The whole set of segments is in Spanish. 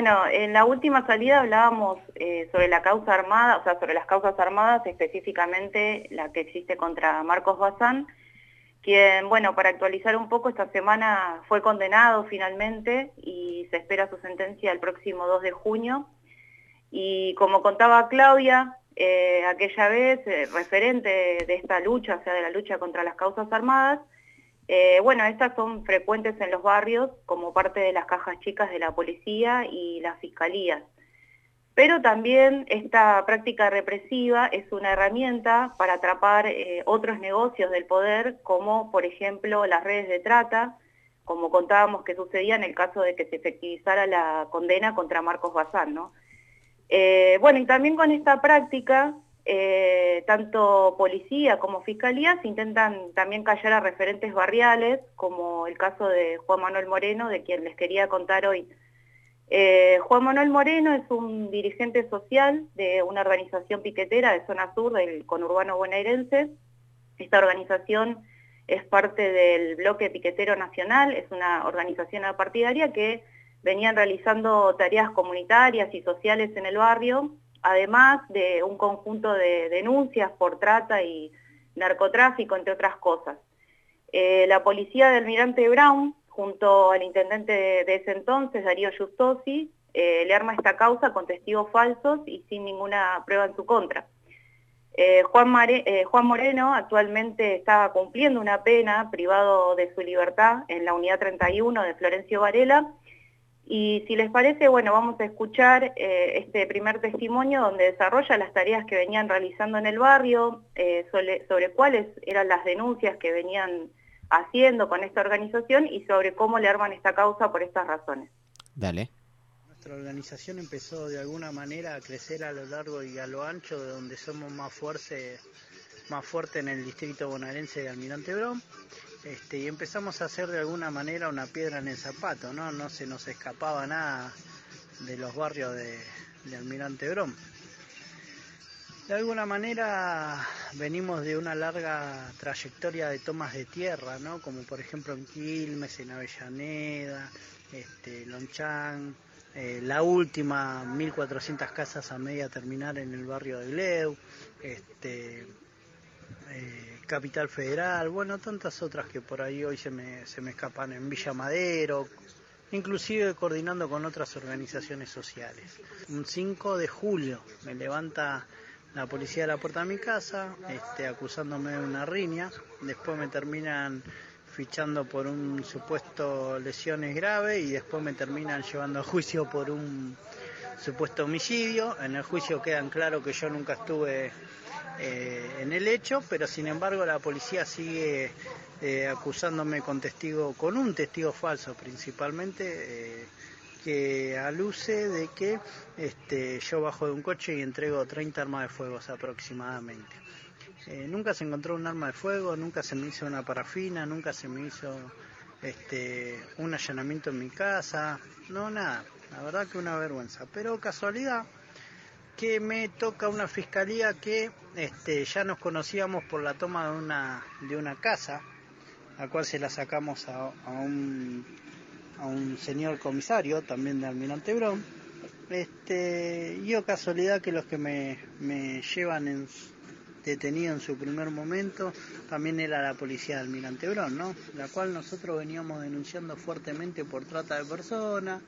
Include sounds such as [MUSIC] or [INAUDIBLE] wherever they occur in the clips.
bueno, en la última salida hablábamos eh, sobre la causa armada, o sea, sobre las causas armadas, específicamente la que existe contra Marcos Bazán, quien, bueno, para actualizar un poco, esta semana fue condenado finalmente y se espera su sentencia el próximo 2 de junio. Y como contaba Claudia, eh, aquella vez, eh, referente de esta lucha, o sea, de la lucha contra las causas armadas, eh, bueno, estas son frecuentes en los barrios como parte de las cajas chicas de la policía y las fiscalías. Pero también esta práctica represiva es una herramienta para atrapar eh, otros negocios del poder, como por ejemplo las redes de trata, como contábamos que sucedía en el caso de que se efectivizara la condena contra Marcos Bazán. ¿no? Eh, bueno, y también con esta práctica, eh, tanto policía como fiscalía se intentan también callar a referentes barriales, como el caso de Juan Manuel Moreno, de quien les quería contar hoy. Eh, Juan Manuel Moreno es un dirigente social de una organización piquetera de zona sur del conurbano bonaerense. Esta organización es parte del bloque piquetero nacional, es una organización apartidaria que venían realizando tareas comunitarias y sociales en el barrio, además de un conjunto de denuncias por trata y narcotráfico, entre otras cosas. Eh, la policía del Almirante Brown junto al intendente de, ese entonces, Darío Justosi, eh, le arma esta causa con testigos falsos y sin ninguna prueba en su contra. Eh, Juan, Juan, Moreno actualmente está cumpliendo una pena privado de su libertad en la unidad 31 de Florencio Varela y si les parece, bueno, vamos a escuchar este primer testimonio donde desarrolla las tareas que venían realizando en el barrio, sobre cuáles eran las denuncias que venían haciendo con esta organización y sobre cómo le arman esta causa por estas razones. Dale. Nuestra organización empezó de alguna manera a crecer a lo largo y a lo ancho, de donde somos más fuertes más fuerte en el distrito bonaerense de Almirante Brom. Este, y empezamos a hacer de alguna manera una piedra en el zapato, ¿no? No se nos escapaba nada de los barrios de, Almirante Brom. De alguna manera venimos de una larga trayectoria de tomas de tierra, ¿no? como por ejemplo en Quilmes, en Avellaneda, este, eh, la última 1.400 casas a media terminar en el barrio de Gleu, este, eh, Capital Federal, bueno, tantas otras que por ahí hoy se me, se me escapan en Villa Madero, inclusive coordinando con otras organizaciones sociales. Un 5 de julio me levanta la policía de la puerta de mi casa, este, acusándome de una riña. Después me terminan fichando por un supuesto lesiones graves y después me terminan llevando a juicio por un supuesto homicidio. En el juicio quedan claro que yo nunca estuve eh, en el hecho, pero sin embargo la policía sigue eh, acusándome con testigo, con un testigo falso principalmente. Eh, que aluce de que este, yo bajo de un coche y entrego 30 armas de fuego aproximadamente. Eh, nunca se encontró un arma de fuego, nunca se me hizo una parafina, nunca se me hizo este, un allanamiento en mi casa, no nada, la verdad que una vergüenza. Pero casualidad que me toca una fiscalía que este, ya nos conocíamos por la toma de una, de una casa, a cual se la sacamos a un a un señor comisario, también de Almirante Brown. Este, yo casualidad que los que me, me llevan en, detenido en su primer momento también era la policía de Almirante Brown, ¿no? La cual nosotros veníamos denunciando fuertemente por trata de personas.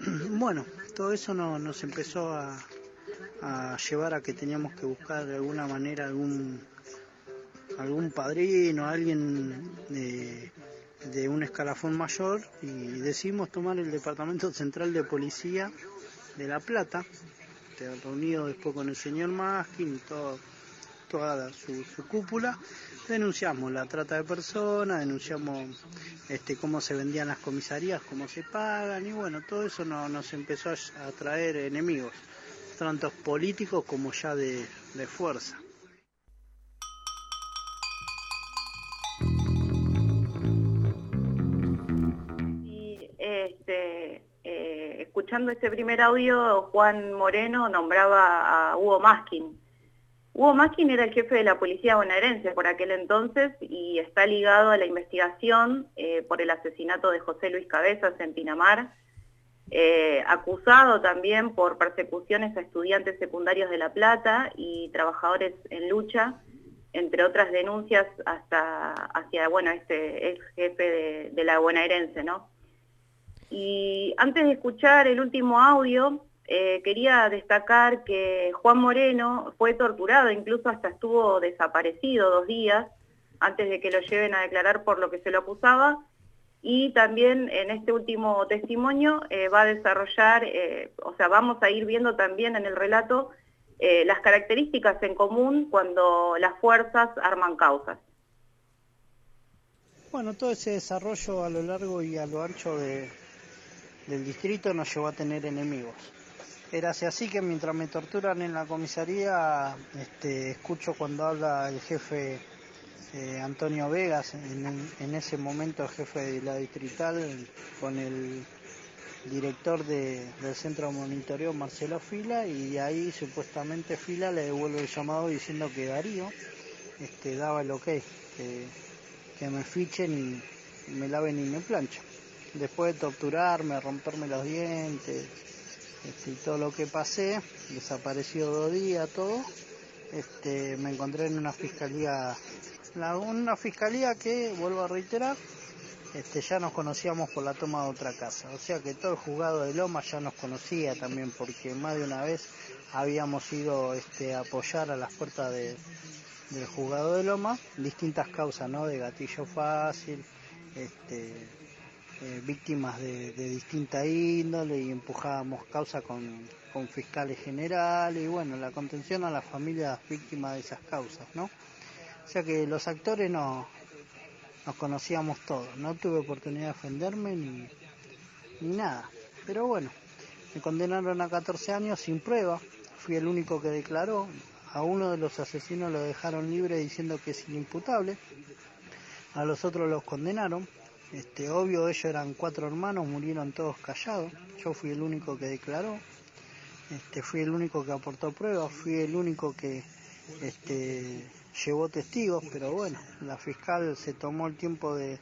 [CLEARS THROAT] Bueno, todo eso no, nos empezó a, llevar a que teníamos que buscar de alguna manera algún algún padrino, alguien de de un escalafón mayor y decidimos tomar el Departamento Central de Policía de La Plata, reunido después con el señor Maskin y todo, toda su, cúpula, denunciamos la trata de personas, denunciamos este, cómo se vendían las comisarías, cómo se pagan y bueno, todo eso nos empezó a traer enemigos, tanto políticos como ya de fuerza. escuchando este primer audio, Juan Moreno nombraba a Hugo Maskin. Hugo Maskin era el jefe de la policía bonaerense por aquel entonces y está ligado a la investigación eh, por el asesinato de José Luis Cabezas en Pinamar. eh, acusado también por persecuciones a estudiantes secundarios de La Plata y trabajadores en lucha, entre otras denuncias hasta hacia, bueno, este ex jefe de, la bonaerense, ¿no? Y antes de escuchar el último audio, eh, quería destacar que Juan Moreno fue torturado, incluso hasta estuvo desaparecido dos días antes de que lo lleven a declarar por lo que se lo acusaba, y también en este último testimonio eh, va a desarrollar, eh, o sea, vamos a ir viendo también en el relato las características en común cuando las fuerzas arman causas. Bueno, todo ese desarrollo a lo largo y a lo ancho del distrito nos llevó a tener enemigos. Era así que mientras me torturan en la comisaría, este, escucho cuando habla el jefe eh, Antonio Vegas, en, ese momento jefe de la distrital, con el director del centro de monitoreo Marcelo Fila y ahí supuestamente Fila le devuelve el llamado diciendo que Darío este, daba el ok, que, me fichen y, me laven y me planchan. Después de torturarme, romperme los dientes y todo lo que pasé, desapareció dos días todo, este, me encontré en una fiscalía una fiscalía que, vuelvo a reiterar, este, ya nos conocíamos por la toma de otra casa. O sea que todo el juzgado de Loma ya nos conocía también porque más de una vez habíamos ido este, a apoyar a las puertas del juzgado de Loma distintas causas, ¿no? De gatillo fácil, este, eh, víctimas de, distinta índole y empujábamos causa con, con fiscales generales y bueno, la contención a las familias víctimas de esas causas, ¿no? O sea que los actores no nos conocíamos todos. No tuve oportunidad de defenderme ni, ni nada. Pero bueno, me condenaron a 14 años sin prueba. Fui el único que declaró. A uno de los asesinos lo dejaron libre diciendo que es inimputable. A los otros los condenaron. Este, obvio, ellos eran cuatro hermanos, murieron todos callados. Yo fui el único que declaró. Este, fui el único que aportó pruebas. Fui el único que este, llevó testigos, pero bueno, la fiscal se tomó el tiempo de,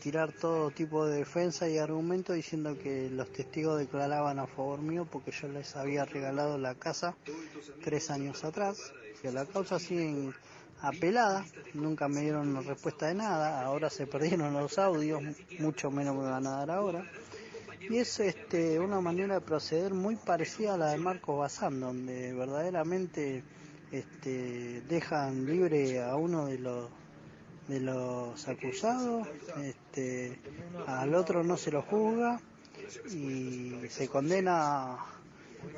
tirar todo tipo de defensa y argumento diciendo que los testigos declaraban a favor mío porque yo les había regalado la casa tres años atrás. Que la causa sigue apelada, nunca me dieron respuesta de nada, ahora se perdieron los audios, mucho menos me van a dar ahora. Y es este, una manera de proceder muy parecida a la de Marcos Bazán, donde verdaderamente este, dejan libre a uno de los de los acusados, este, al otro no se lo juzga y se condena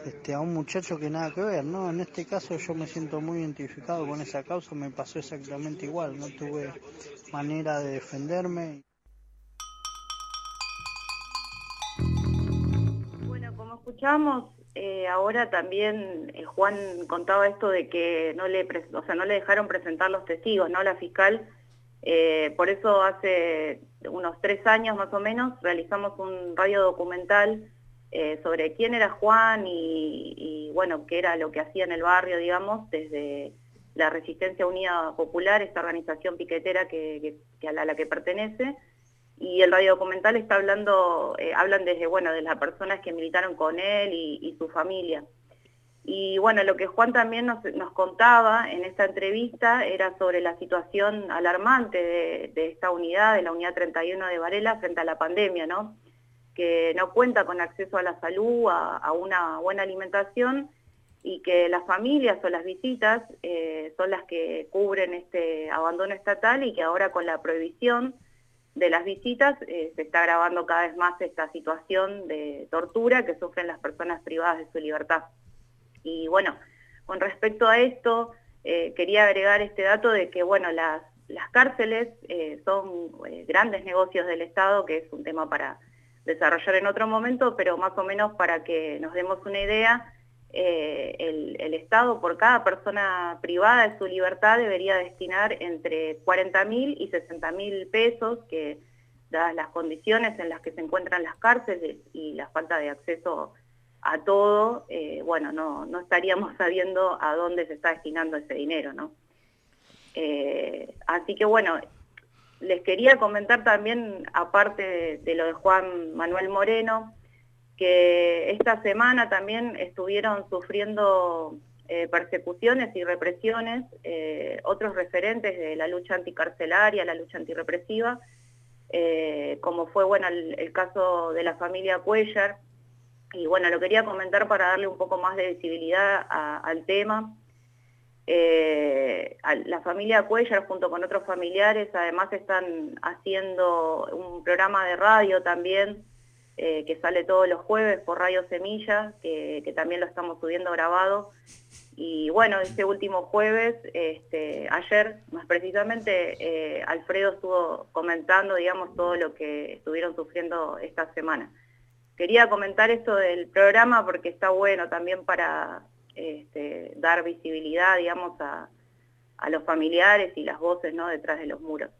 este, a un muchacho que nada que ver, ¿no? En este caso yo me siento muy identificado con esa causa, me pasó exactamente igual, no tuve manera de defenderme. Bueno, como escuchamos, eh, ahora también eh, Juan contaba esto de que no le, o sea, no le dejaron presentar los testigos, ¿no? La fiscal, eh, por eso hace unos tres años más o menos realizamos un radio documental sobre quién era Juan y, bueno, qué era lo que hacía en el barrio, digamos, desde la Resistencia Unida Popular, esta organización piquetera que, a la que pertenece, y el radio documental está hablando, eh, hablan desde, bueno, de las personas que militaron con él y, su familia. Y bueno, lo que Juan también nos, contaba en esta entrevista era sobre la situación alarmante de, esta unidad, de la unidad 31 de Varela, frente a la pandemia, ¿no? Que no cuenta con acceso a la salud, a, una buena alimentación y que las familias o las visitas eh, son las que cubren este abandono estatal y que ahora con la prohibición de las visitas eh, se está agravando cada vez más esta situación de tortura que sufren las personas privadas de su libertad. Y bueno, con respecto a esto, eh, quería agregar este dato de que bueno, las, las cárceles son grandes negocios del Estado, que es un tema para desarrollar en otro momento, pero más o menos para que nos demos una idea, eh, el, Estado por cada persona privada de su libertad debería destinar entre 40 mil y 60 mil pesos, que dadas las condiciones en las que se encuentran las cárceles y la falta de acceso a todo, eh, bueno, no, no, estaríamos [LAUGHS] sabiendo a dónde se está destinando ese dinero, ¿no? Eh, así que bueno, les quería comentar también, aparte de lo de Juan Manuel Moreno, que esta semana también estuvieron sufriendo eh, persecuciones y represiones, eh, otros referentes de la lucha anticarcelaria, la lucha antirrepresiva, eh, como fue bueno el, caso de la familia Cuellar, y bueno, lo quería comentar para darle un poco más de visibilidad al tema. La familia Cuellar junto con otros familiares además están haciendo un programa de radio también que sale todos los jueves por Radio Semilla, que, que, también lo estamos subiendo grabado, y bueno, este último jueves, este, ayer más precisamente, eh, Alfredo estuvo comentando, digamos, todo lo que estuvieron sufriendo esta semana. Quería comentar esto del programa porque está bueno también para este, dar visibilidad, digamos, a, los familiares y las voces ¿no? detrás de los muros.